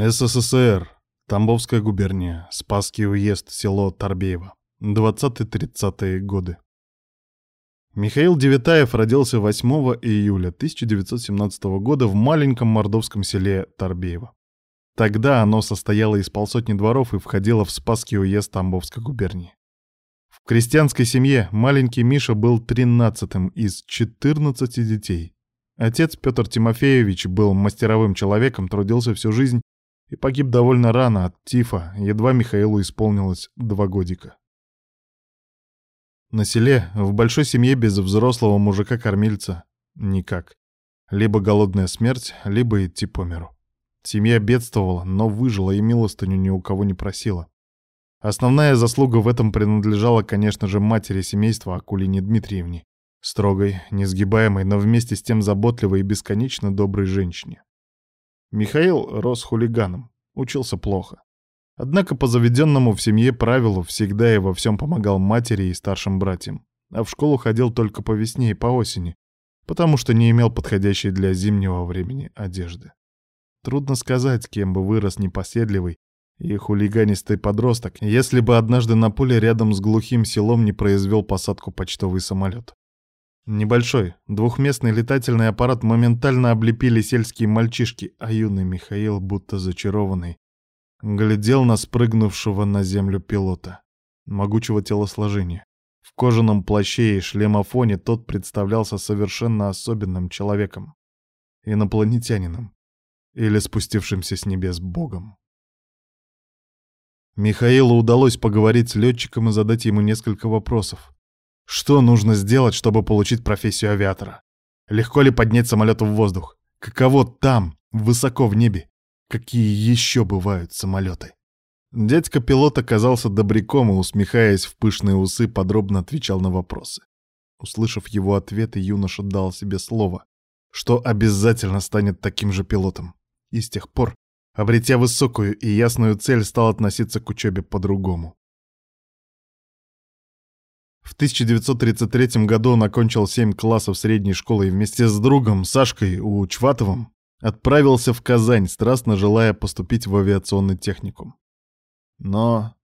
СССР. Тамбовская губерния. Спасский уезд. Село Торбеево. 20-30-е годы. Михаил Девятаев родился 8 июля 1917 года в маленьком мордовском селе Торбеево. Тогда оно состояло из полсотни дворов и входило в Спасский уезд Тамбовской губернии. В крестьянской семье маленький Миша был тринадцатым из 14 детей. Отец Петр Тимофеевич был мастеровым человеком, трудился всю жизнь и погиб довольно рано от тифа, едва Михаилу исполнилось два годика. На селе, в большой семье без взрослого мужика-кормильца — никак. Либо голодная смерть, либо идти по миру. Семья бедствовала, но выжила и милостыню ни у кого не просила. Основная заслуга в этом принадлежала, конечно же, матери семейства Акулине Дмитриевне, строгой, несгибаемой, но вместе с тем заботливой и бесконечно доброй женщине. Михаил рос хулиганом, учился плохо. Однако по заведенному в семье правилу всегда и во всем помогал матери и старшим братьям, а в школу ходил только по весне и по осени, потому что не имел подходящей для зимнего времени одежды. Трудно сказать, кем бы вырос непоседливый и хулиганистый подросток, если бы однажды на поле рядом с глухим селом не произвел посадку почтовый самолет. Небольшой, двухместный летательный аппарат моментально облепили сельские мальчишки, а юный Михаил, будто зачарованный, Глядел на спрыгнувшего на землю пилота. Могучего телосложения. В кожаном плаще и шлемофоне тот представлялся совершенно особенным человеком. Инопланетянином. Или спустившимся с небес богом. Михаилу удалось поговорить с летчиком и задать ему несколько вопросов. Что нужно сделать, чтобы получить профессию авиатора? Легко ли поднять самолет в воздух? Каково там, высоко в небе? Какие еще бывают самолеты? Дядька-пилот оказался добряком и, усмехаясь в пышные усы, подробно отвечал на вопросы. Услышав его ответы, юноша дал себе слово, что обязательно станет таким же пилотом. И с тех пор, обретя высокую и ясную цель, стал относиться к учебе по-другому. В 1933 году он окончил 7 классов средней школы и вместе с другом Сашкой Учватовым Отправился в Казань, страстно желая поступить в авиационный техникум. Но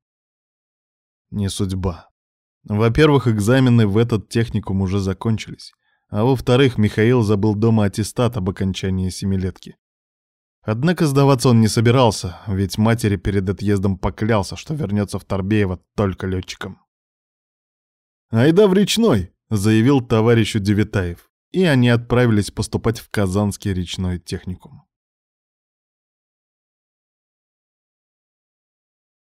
не судьба. Во-первых, экзамены в этот техникум уже закончились. А во-вторых, Михаил забыл дома аттестат об окончании семилетки. Однако сдаваться он не собирался, ведь матери перед отъездом поклялся, что вернется в Торбеево только летчиком. «Айда в речной!» — заявил товарищу Девитаев и они отправились поступать в Казанский речной техникум.